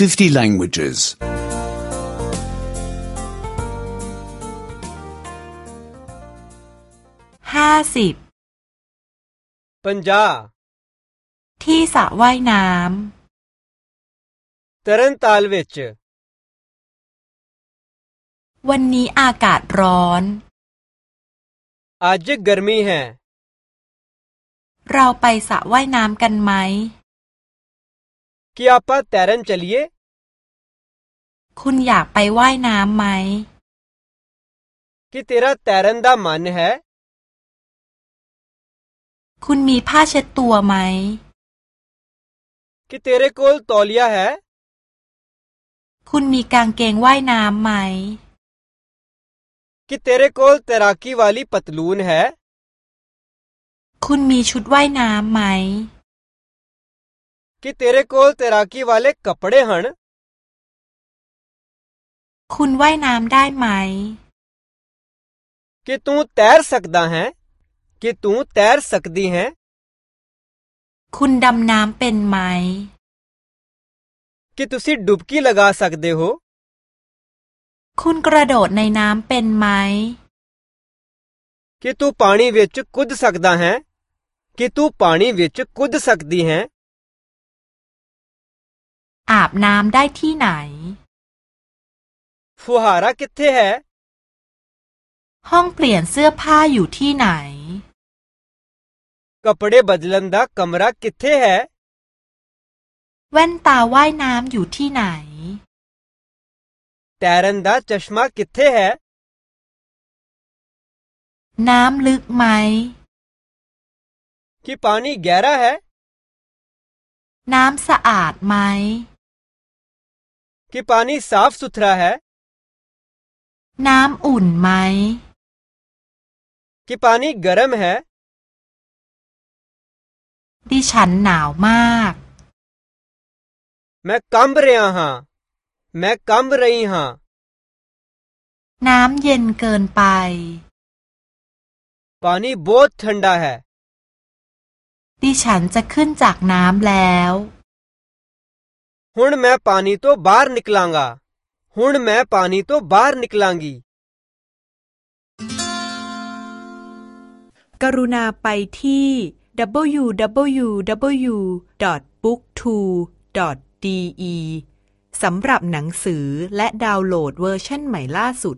50 languages. 50 पंजा ที่สระว่ายน้ำ तरन ताल विच วันนี้อากาศร้อนอา आज गर्मी है เราไปสระว่ายน้ำกันไหม कि आप तैरन चलिए คุณอยากไปว่ายน้ำไหม कि तेरा तैरन दा मन है คุณมีผ้าเช็ดตัวไหม कि तेरे कोल तौलिया है คุณมีกางเกงว่ายน้ำไหมคิเ तेरे कोल तैराकी वाली पतलून है คุณมีชุดว่ายน้ำไหม ਕਿ ਤੇਰੇ ਕੋਲ ਤੈਰਾਕੀ ਵਾਲੇ ਕੱਪੜੇ ਹਨ คุณว่ายน้ำได้ไหม ਕਿ ਤੂੰ ਤੈਰ ਸਕਦਾ ਹੈ ਕਿ ਤੂੰ ਤੈਰ ਸਕਦੀ ਹੈ คุณดำน้ำเป็นไหม ਕਿ ਤੁਸੀਂ ਡੁਬਕੀ ਲਗਾ ਸਕਦੇ ਹੋ คุณกระโดดในน้ำเป็นไหม ਕਿ ਤੂੰ ਪਾਣੀ ਵਿੱਚ ਕੁੱਦ ਸਕਦਾ ਹੈ ਕਿ ਤੂੰ ਪਾਣੀ ਵਿੱਚ ਕੁੱਦ ਸਕਦੀ ਹੈ อาบน้ำได้ที่ไหนฟูฮาระคิทเทฮห้องเปลี่ยนเสื้อผ้าอยู่ที่ไหนกระเป๋าบัดลันดาคัมราคิทเทฮแว่นตาว่ายน้ำอยู่ที่ไหนเตอรันดาจัชมากิทเทฮน้ำลึกไหมคีปานีแกร่าฮน้ำสะอาดไหม कि पानी साफ सुथरा है น้ำอุ่นไหม कि पानी गर्म है ดิฉันหนาวมาก मैं कंब रहा हां मैं कंब रही हां น้ำเย็นเกินไป पानी बहुत ठंडा है ดิฉันจะขึ้นจากน้ำแล้ว ਹੁਣ ਮੈਂ ਪਾਣੀ ਤੋਂ ਬਾਹਰ ਨਿਕਲਾਂਗਾ ਹੁਣ ਮੈਂ ਪਾਣੀ ਤੋਂ ਬਾਹਰ ਨਿਕਲਾਂਗੀ กรุณาไปที่ www.booktwo.de สำหรับหนังสือและดาวน์โหลดเวอร์ชันใหม่ล่าสุด